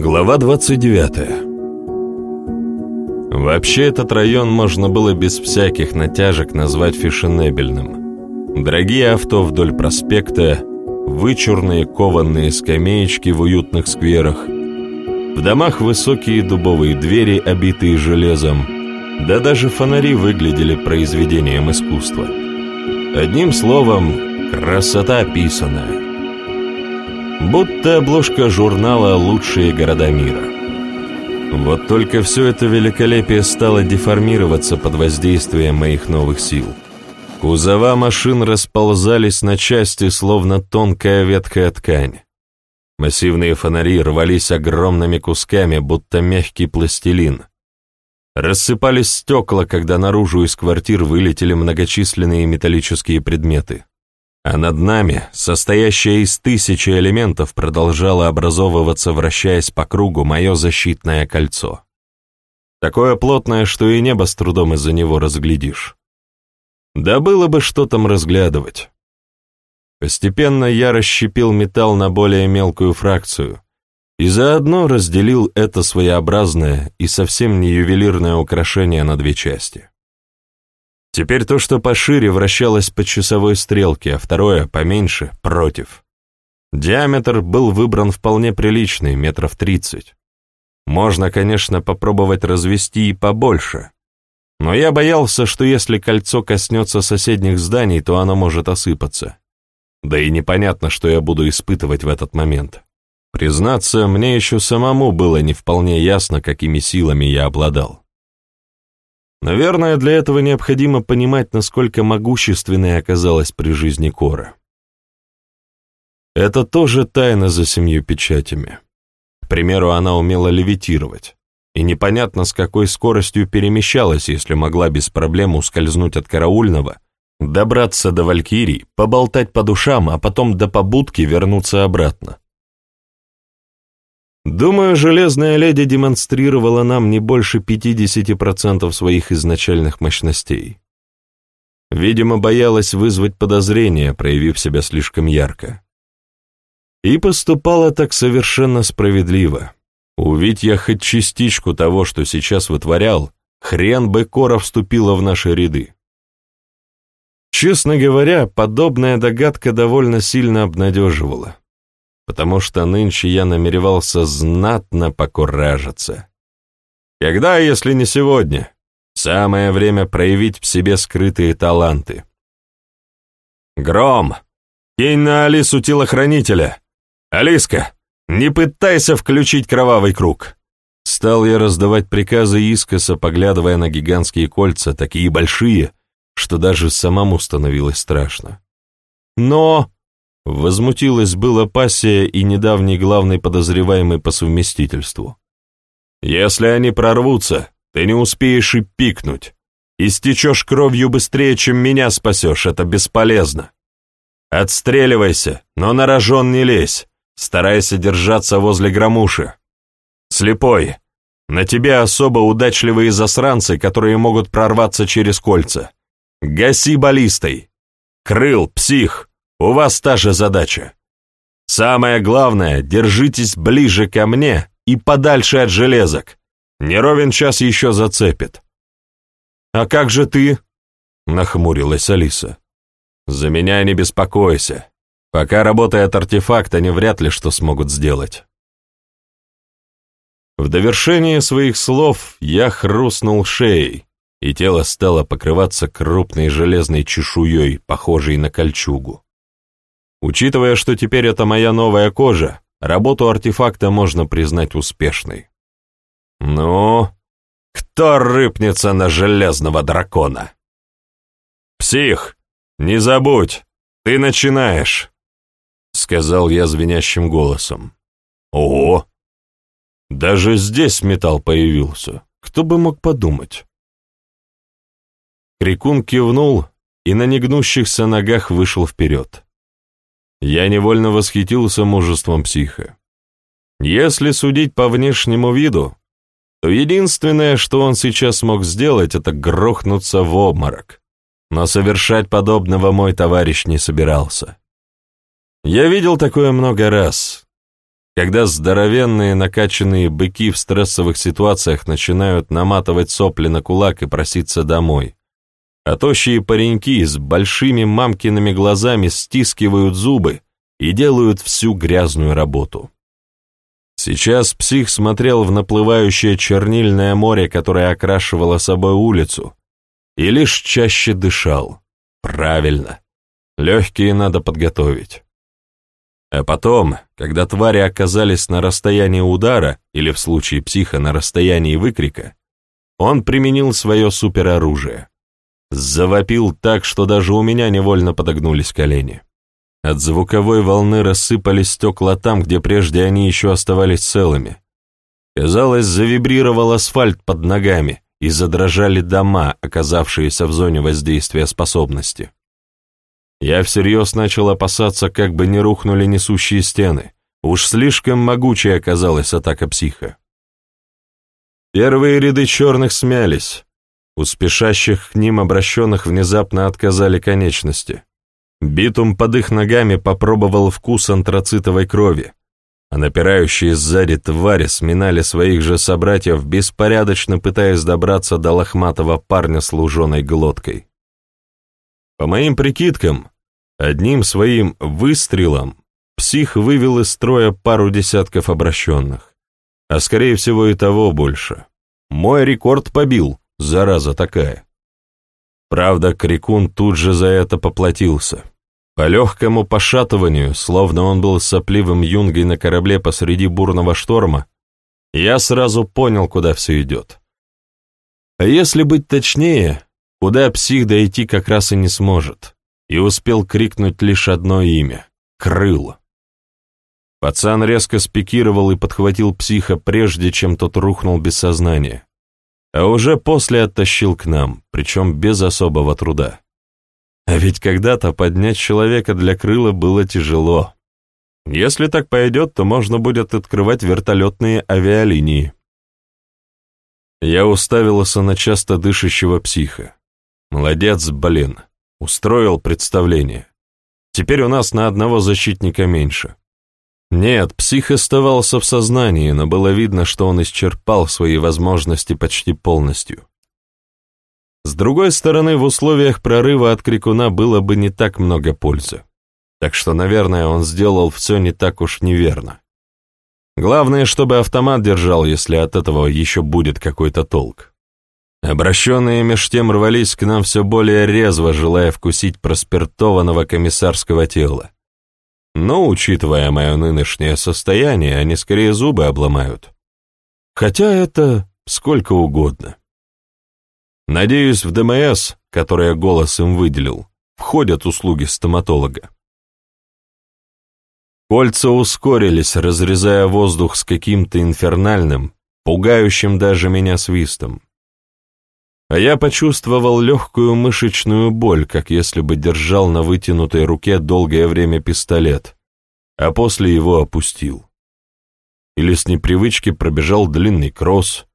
Глава 29 Вообще этот район можно было без всяких натяжек назвать фешенебельным. Дорогие авто вдоль проспекта, вычурные кованные скамеечки в уютных скверах, в домах высокие дубовые двери, обитые железом, да даже фонари выглядели произведением искусства. Одним словом, красота описанная. Будто обложка журнала «Лучшие города мира». Вот только все это великолепие стало деформироваться под воздействием моих новых сил. Кузова машин расползались на части, словно тонкая ветхая ткань. Массивные фонари рвались огромными кусками, будто мягкий пластилин. Рассыпались стекла, когда наружу из квартир вылетели многочисленные металлические предметы а над нами, состоящее из тысячи элементов, продолжало образовываться, вращаясь по кругу, мое защитное кольцо. Такое плотное, что и небо с трудом из-за него разглядишь. Да было бы что там разглядывать. Постепенно я расщепил металл на более мелкую фракцию и заодно разделил это своеобразное и совсем не ювелирное украшение на две части. Теперь то, что пошире, вращалось по часовой стрелке, а второе, поменьше, против. Диаметр был выбран вполне приличный, метров тридцать. Можно, конечно, попробовать развести и побольше, но я боялся, что если кольцо коснется соседних зданий, то оно может осыпаться. Да и непонятно, что я буду испытывать в этот момент. Признаться, мне еще самому было не вполне ясно, какими силами я обладал. Наверное, для этого необходимо понимать, насколько могущественной оказалась при жизни Кора. Это тоже тайна за семью печатями. К примеру, она умела левитировать, и непонятно с какой скоростью перемещалась, если могла без проблем ускользнуть от караульного, добраться до Валькирий, поболтать по душам, а потом до побудки вернуться обратно. Думаю, Железная Леди демонстрировала нам не больше 50% своих изначальных мощностей. Видимо, боялась вызвать подозрения, проявив себя слишком ярко. И поступала так совершенно справедливо. Увидь я хоть частичку того, что сейчас вытворял, хрен бы Кора вступила в наши ряды. Честно говоря, подобная догадка довольно сильно обнадеживала потому что нынче я намеревался знатно покуражиться. Когда, если не сегодня, самое время проявить в себе скрытые таланты. «Гром! Кинь на Алису телохранителя! Алиска, не пытайся включить кровавый круг!» Стал я раздавать приказы искоса, поглядывая на гигантские кольца, такие большие, что даже самому становилось страшно. «Но...» Возмутилась была пассия и недавний главный подозреваемый по совместительству. «Если они прорвутся, ты не успеешь и пикнуть. Истечешь кровью быстрее, чем меня спасешь, это бесполезно. Отстреливайся, но на рожон не лезь, старайся держаться возле громуши. Слепой, на тебе особо удачливые засранцы, которые могут прорваться через кольца. Гаси баллистой. Крыл, псих, у вас та же задача. Самое главное, держитесь ближе ко мне и подальше от железок. Не ровен час еще зацепит. «А как же ты?» — нахмурилась Алиса. «За меня не беспокойся. Пока работает артефакт, они вряд ли что смогут сделать». В довершение своих слов я хрустнул шеей, и тело стало покрываться крупной железной чешуей, похожей на кольчугу. Учитывая, что теперь это моя новая кожа, работу артефакта можно признать успешной. Ну, кто рыпнется на железного дракона? Псих, не забудь, ты начинаешь, сказал я звенящим голосом. Ого! Даже здесь металл появился. Кто бы мог подумать? Крикун кивнул и на негнущихся ногах вышел вперед. Я невольно восхитился мужеством психа. Если судить по внешнему виду, то единственное, что он сейчас мог сделать, это грохнуться в обморок. Но совершать подобного мой товарищ не собирался. Я видел такое много раз. когда здоровенные накачанные быки в стрессовых ситуациях начинают наматывать сопли на кулак и проситься домой, а тощие пареньки с большими мамкиными глазами стискивают зубы и делают всю грязную работу. Сейчас псих смотрел в наплывающее чернильное море, которое окрашивало собой улицу, и лишь чаще дышал. Правильно. Легкие надо подготовить. А потом, когда твари оказались на расстоянии удара, или в случае психа на расстоянии выкрика, он применил свое супероружие. Завопил так, что даже у меня невольно подогнулись колени. От звуковой волны рассыпались стекла там, где прежде они еще оставались целыми. Казалось, завибрировал асфальт под ногами, и задрожали дома, оказавшиеся в зоне воздействия способности. Я всерьез начал опасаться, как бы не рухнули несущие стены. Уж слишком могучей оказалась атака психа. Первые ряды черных смялись. У спешащих к ним обращенных внезапно отказали конечности. Битум под их ногами попробовал вкус антрацитовой крови, а напирающие сзади твари сминали своих же собратьев, беспорядочно пытаясь добраться до лохматого парня с луженой глоткой. По моим прикидкам, одним своим выстрелом псих вывел из строя пару десятков обращенных, а скорее всего и того больше. Мой рекорд побил, зараза такая. Правда, Крикун тут же за это поплатился. По легкому пошатыванию, словно он был сопливым юнгой на корабле посреди бурного шторма, я сразу понял, куда все идет. А если быть точнее, куда псих дойти как раз и не сможет, и успел крикнуть лишь одно имя — Крыл. Пацан резко спикировал и подхватил психа, прежде чем тот рухнул без сознания, а уже после оттащил к нам, причем без особого труда. А ведь когда-то поднять человека для крыла было тяжело. Если так пойдет, то можно будет открывать вертолетные авиалинии. Я уставился на часто дышащего психа. Молодец, блин. Устроил представление. Теперь у нас на одного защитника меньше. Нет, псих оставался в сознании, но было видно, что он исчерпал свои возможности почти полностью. С другой стороны, в условиях прорыва от крикуна было бы не так много пользы. Так что, наверное, он сделал все не так уж неверно. Главное, чтобы автомат держал, если от этого еще будет какой-то толк. Обращенные меж тем рвались к нам все более резво, желая вкусить проспиртованного комиссарского тела. Но, учитывая мое нынешнее состояние, они скорее зубы обломают. Хотя это сколько угодно. Надеюсь, в ДМС, которое голос им выделил, входят услуги стоматолога. Кольца ускорились, разрезая воздух с каким-то инфернальным, пугающим даже меня свистом а я почувствовал легкую мышечную боль, как если бы держал на вытянутой руке долгое время пистолет, а после его опустил. Или с непривычки пробежал длинный кросс.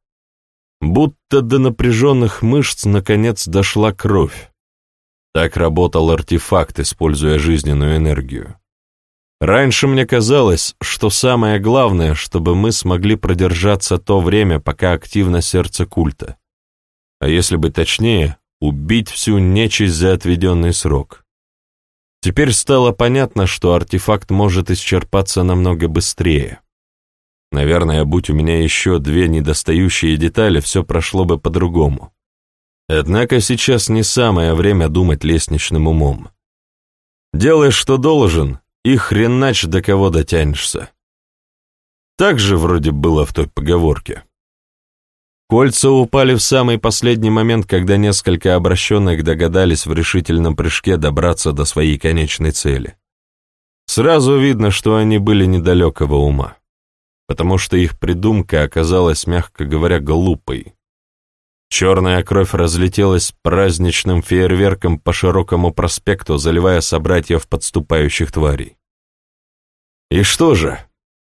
Будто до напряженных мышц наконец дошла кровь. Так работал артефакт, используя жизненную энергию. Раньше мне казалось, что самое главное, чтобы мы смогли продержаться то время, пока активно сердце культа а если быть точнее, убить всю нечисть за отведенный срок. Теперь стало понятно, что артефакт может исчерпаться намного быстрее. Наверное, будь у меня еще две недостающие детали, все прошло бы по-другому. Однако сейчас не самое время думать лестничным умом. Делай, что должен, и хренач до кого дотянешься. Так же вроде было в той поговорке. Кольца упали в самый последний момент, когда несколько обращенных догадались в решительном прыжке добраться до своей конечной цели. Сразу видно, что они были недалекого ума, потому что их придумка оказалась, мягко говоря, глупой. Черная кровь разлетелась праздничным фейерверком по широкому проспекту, заливая собратьев подступающих тварей. И что же,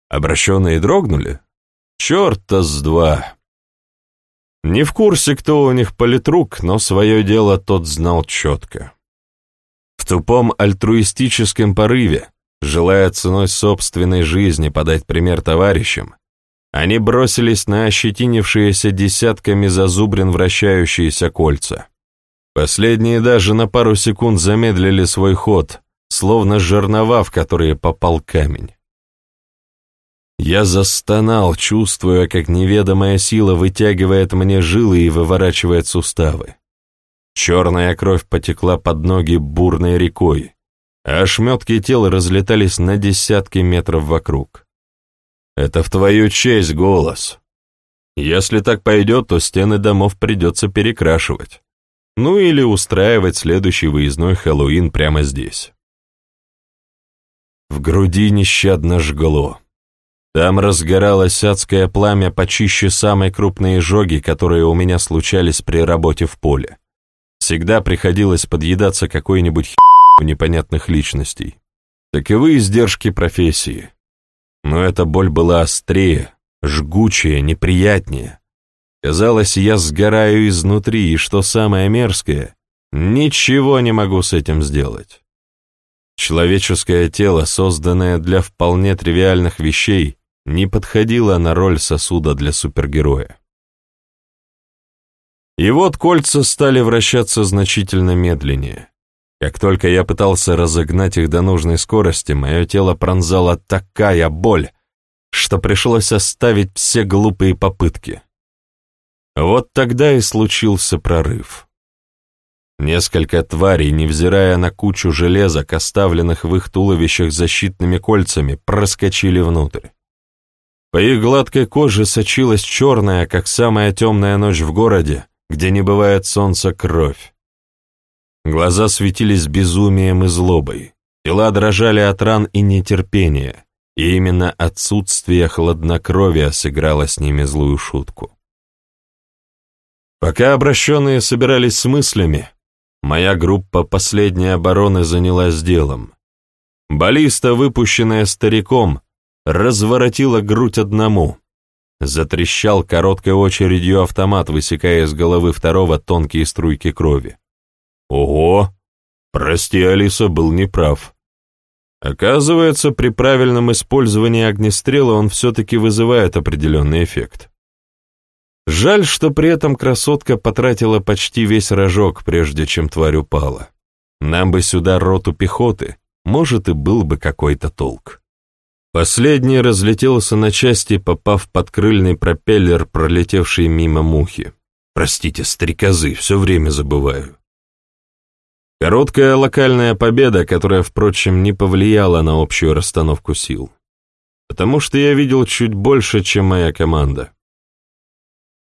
обращенные дрогнули? Черта с два! Не в курсе, кто у них политрук, но свое дело тот знал четко. В тупом альтруистическом порыве, желая ценой собственной жизни подать пример товарищам, они бросились на ощетинившиеся десятками зазубрин вращающиеся кольца. Последние даже на пару секунд замедлили свой ход, словно жернова, в которые попал камень. Я застонал, чувствуя, как неведомая сила вытягивает мне жилы и выворачивает суставы. Черная кровь потекла под ноги бурной рекой, а ошметки тела разлетались на десятки метров вокруг. Это в твою честь голос. Если так пойдет, то стены домов придется перекрашивать. Ну или устраивать следующий выездной Хэллоуин прямо здесь. В груди нещадно жгло. Там разгоралось адское пламя почище самой крупной жоги, которые у меня случались при работе в поле. Всегда приходилось подъедаться какой-нибудь у непонятных личностей. Таковы издержки профессии. Но эта боль была острее, жгучее, неприятнее. Казалось, я сгораю изнутри, и что самое мерзкое, ничего не могу с этим сделать. Человеческое тело, созданное для вполне тривиальных вещей, не подходило на роль сосуда для супергероя. И вот кольца стали вращаться значительно медленнее. Как только я пытался разогнать их до нужной скорости, мое тело пронзала такая боль, что пришлось оставить все глупые попытки. Вот тогда и случился прорыв. Несколько тварей, невзирая на кучу железок, оставленных в их туловищах защитными кольцами, проскочили внутрь. По их гладкой коже сочилась черная, как самая темная ночь в городе, где не бывает солнца, кровь. Глаза светились безумием и злобой, тела дрожали от ран и нетерпения, и именно отсутствие хладнокровия сыграло с ними злую шутку. Пока обращенные собирались с мыслями, моя группа последней обороны занялась делом. Баллиста, выпущенная стариком, разворотила грудь одному. Затрещал короткой очередью автомат, высекая из головы второго тонкие струйки крови. Ого! Прости, Алиса, был неправ. Оказывается, при правильном использовании огнестрела он все-таки вызывает определенный эффект. Жаль, что при этом красотка потратила почти весь рожок, прежде чем тварь упала. Нам бы сюда роту пехоты, может, и был бы какой-то толк. Последний разлетелся на части, попав под крыльный пропеллер, пролетевший мимо мухи. Простите, стрекозы, все время забываю. Короткая локальная победа, которая, впрочем, не повлияла на общую расстановку сил. Потому что я видел чуть больше, чем моя команда.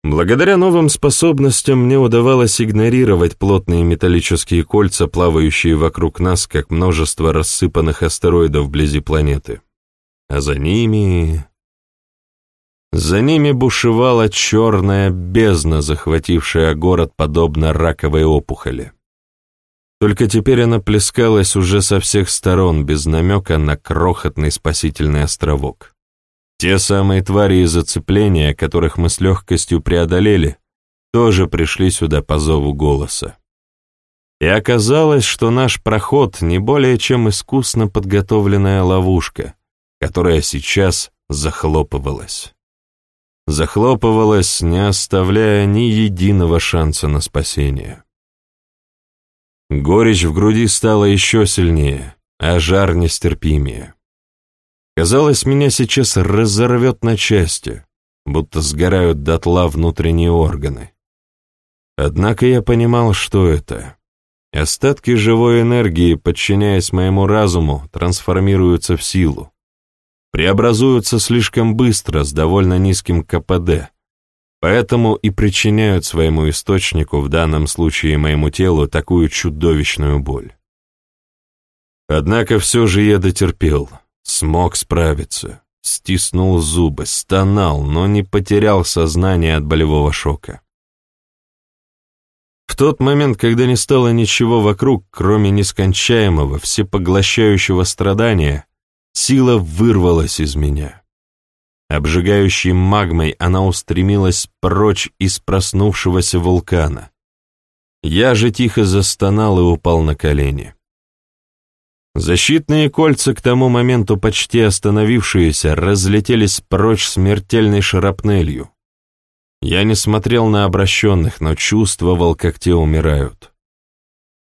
Благодаря новым способностям мне удавалось игнорировать плотные металлические кольца, плавающие вокруг нас, как множество рассыпанных астероидов вблизи планеты. А за ними... За ними бушевала черная бездна, захватившая город подобно раковой опухоли. Только теперь она плескалась уже со всех сторон, без намека на крохотный спасительный островок. Те самые твари из зацепления, которых мы с легкостью преодолели, тоже пришли сюда по зову голоса. И оказалось, что наш проход не более чем искусно подготовленная ловушка, которая сейчас захлопывалась. Захлопывалась, не оставляя ни единого шанса на спасение. Горечь в груди стала еще сильнее, а жар нестерпимее. Казалось, меня сейчас разорвет на части, будто сгорают дотла внутренние органы. Однако я понимал, что это. Остатки живой энергии, подчиняясь моему разуму, трансформируются в силу. Преобразуются слишком быстро, с довольно низким КПД, Поэтому и причиняют своему источнику, в данном случае моему телу, такую чудовищную боль. Однако все же я дотерпел, смог справиться, стиснул зубы, стонал, но не потерял сознание от болевого шока. В тот момент, когда не стало ничего вокруг, кроме нескончаемого, всепоглощающего страдания, сила вырвалась из меня. Обжигающей магмой она устремилась прочь из проснувшегося вулкана. Я же тихо застонал и упал на колени. Защитные кольца, к тому моменту почти остановившиеся, разлетелись прочь смертельной шарапнелью. Я не смотрел на обращенных, но чувствовал, как те умирают.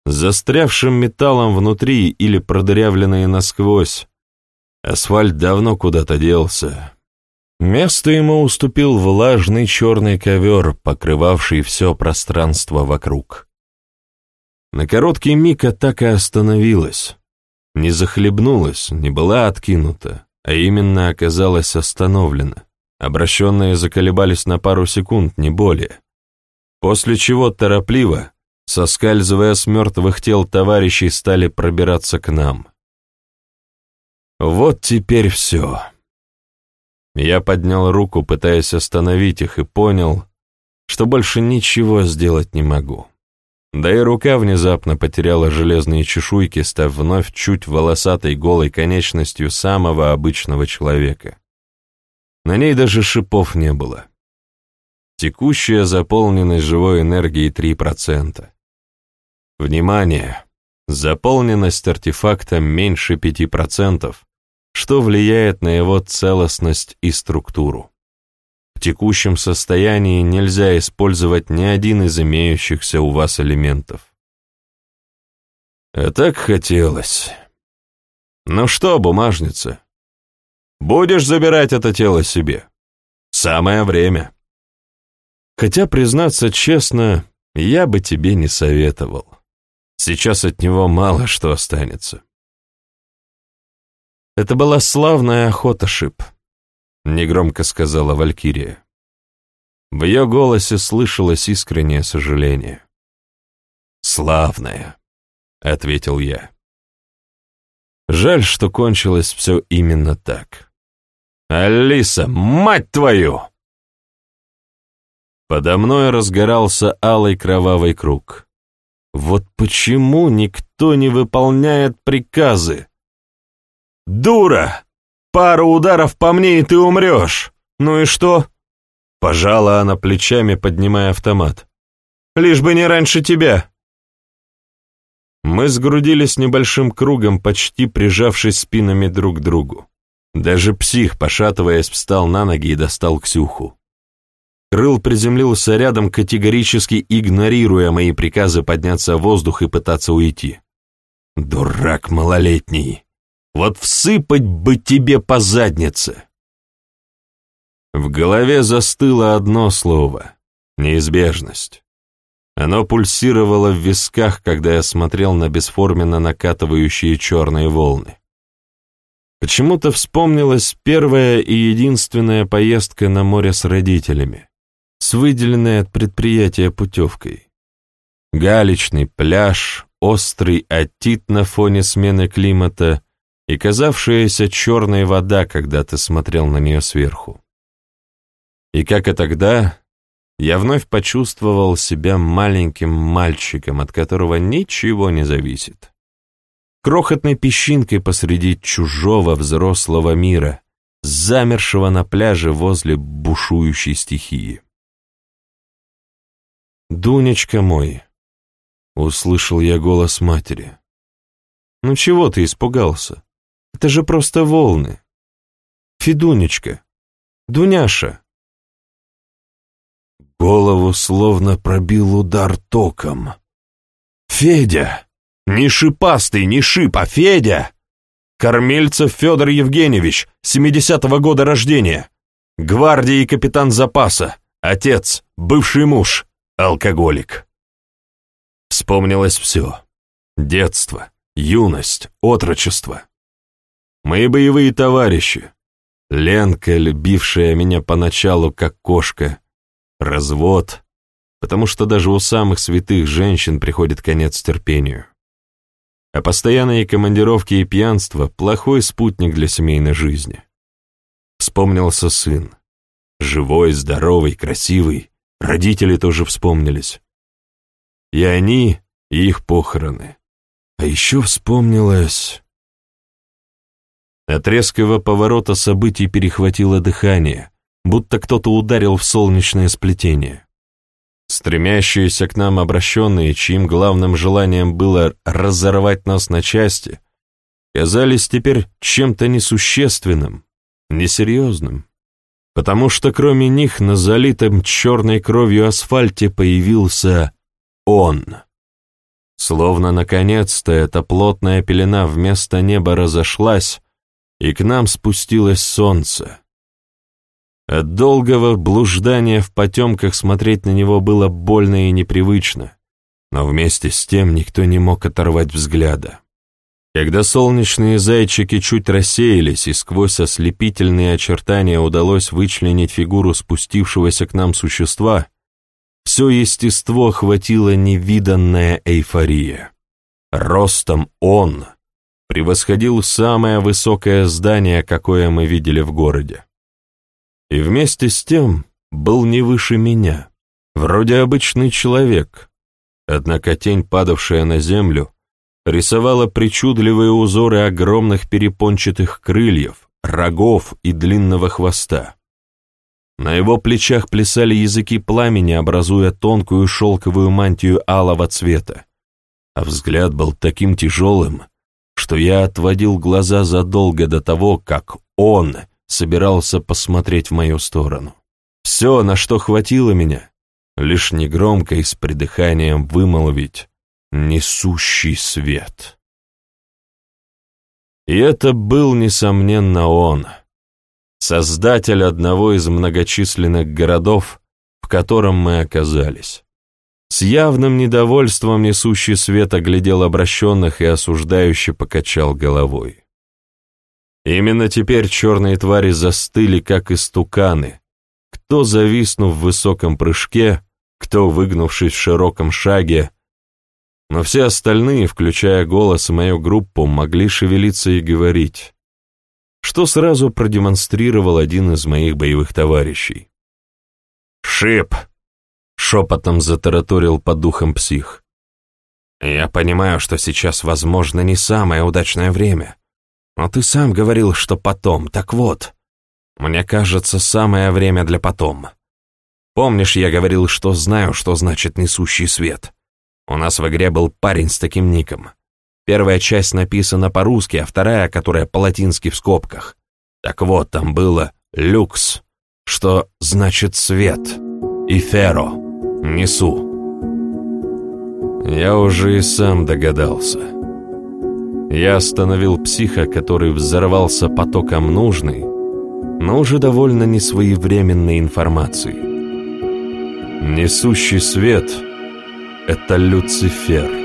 Застрявшим металлом внутри или продырявленные насквозь. Асфальт давно куда-то делся. Место ему уступил влажный черный ковер, покрывавший все пространство вокруг. На короткий миг атака остановилась. Не захлебнулась, не была откинута, а именно оказалась остановлена. Обращенные заколебались на пару секунд, не более. После чего торопливо, соскальзывая с мертвых тел товарищей, стали пробираться к нам. Вот теперь все. Я поднял руку, пытаясь остановить их, и понял, что больше ничего сделать не могу. Да и рука внезапно потеряла железные чешуйки, став вновь чуть волосатой голой конечностью самого обычного человека. На ней даже шипов не было. Текущая заполненность живой энергии 3%. Внимание! Заполненность артефакта меньше 5%, что влияет на его целостность и структуру. В текущем состоянии нельзя использовать ни один из имеющихся у вас элементов. А так хотелось. Ну что, бумажница, будешь забирать это тело себе? Самое время. Хотя, признаться честно, я бы тебе не советовал. Сейчас от него мало что останется. «Это была славная охота, Шип», — негромко сказала Валькирия. В ее голосе слышалось искреннее сожаление. «Славная», — ответил я. Жаль, что кончилось все именно так. «Алиса, мать твою!» Подо мной разгорался алый кровавый круг. Вот почему никто не выполняет приказы? «Дура! Пару ударов по мне, и ты умрешь! Ну и что?» Пожала она плечами, поднимая автомат. «Лишь бы не раньше тебя!» Мы сгрудились небольшим кругом, почти прижавшись спинами друг к другу. Даже псих, пошатываясь, встал на ноги и достал Ксюху. Крыл приземлился рядом, категорически игнорируя мои приказы подняться в воздух и пытаться уйти. «Дурак малолетний!» Вот всыпать бы тебе по заднице!» В голове застыло одно слово — неизбежность. Оно пульсировало в висках, когда я смотрел на бесформенно накатывающие черные волны. Почему-то вспомнилась первая и единственная поездка на море с родителями, с выделенной от предприятия путевкой. Галечный пляж, острый атит на фоне смены климата — и казавшаяся черной вода, когда ты смотрел на нее сверху. И как и тогда, я вновь почувствовал себя маленьким мальчиком, от которого ничего не зависит. Крохотной песчинкой посреди чужого взрослого мира, замершего на пляже возле бушующей стихии. «Дунечка мой!» — услышал я голос матери. «Ну чего ты испугался? Это же просто волны. Федунечка, Дуняша. Голову словно пробил удар током. Федя! Не шипастый, не шип, а Федя! Кормильцев Федор Евгеньевич, 70-го года рождения. Гвардии капитан запаса, отец, бывший муж, алкоголик. Вспомнилось все. Детство, юность, отрочество. Мои боевые товарищи. Ленка, любившая меня поначалу как кошка. Развод, потому что даже у самых святых женщин приходит конец терпению. А постоянные командировки и пьянство — плохой спутник для семейной жизни. Вспомнился сын. Живой, здоровый, красивый. Родители тоже вспомнились. И они, и их похороны. А еще вспомнилось... От резкого поворота событий перехватило дыхание, будто кто-то ударил в солнечное сплетение. Стремящиеся к нам обращенные, чьим главным желанием было разорвать нас на части, казались теперь чем-то несущественным, несерьезным, потому что кроме них на залитом черной кровью асфальте появился он. Словно наконец-то эта плотная пелена вместо неба разошлась, и к нам спустилось солнце. От долгого блуждания в потемках смотреть на него было больно и непривычно, но вместе с тем никто не мог оторвать взгляда. Когда солнечные зайчики чуть рассеялись и сквозь ослепительные очертания удалось вычленить фигуру спустившегося к нам существа, все естество охватила невиданная эйфория. Ростом он превосходил самое высокое здание, какое мы видели в городе. И вместе с тем был не выше меня, вроде обычный человек, однако тень, падавшая на землю, рисовала причудливые узоры огромных перепончатых крыльев, рогов и длинного хвоста. На его плечах плясали языки пламени, образуя тонкую шелковую мантию алого цвета. А взгляд был таким тяжелым, что я отводил глаза задолго до того, как он собирался посмотреть в мою сторону. Все, на что хватило меня, лишь негромко и с придыханием вымолвить несущий свет. И это был, несомненно, он, создатель одного из многочисленных городов, в котором мы оказались. С явным недовольством несущий свет оглядел обращенных и осуждающе покачал головой. Именно теперь черные твари застыли, как истуканы, кто зависнув в высоком прыжке, кто выгнувшись в широком шаге, но все остальные, включая голос и мою группу, могли шевелиться и говорить, что сразу продемонстрировал один из моих боевых товарищей. «Шип!» — шепотом затараторил по духам псих. «Я понимаю, что сейчас, возможно, не самое удачное время, но ты сам говорил, что потом, так вот, мне кажется, самое время для потом. Помнишь, я говорил, что знаю, что значит несущий свет?» У нас в игре был парень с таким ником. Первая часть написана по-русски, а вторая, которая по-латински в скобках. Так вот, там было «люкс», что значит «свет», и «феро» — «несу». Я уже и сам догадался. Я остановил психа, который взорвался потоком нужной, но уже довольно несвоевременной информации. Несущий свет — это Люцифер.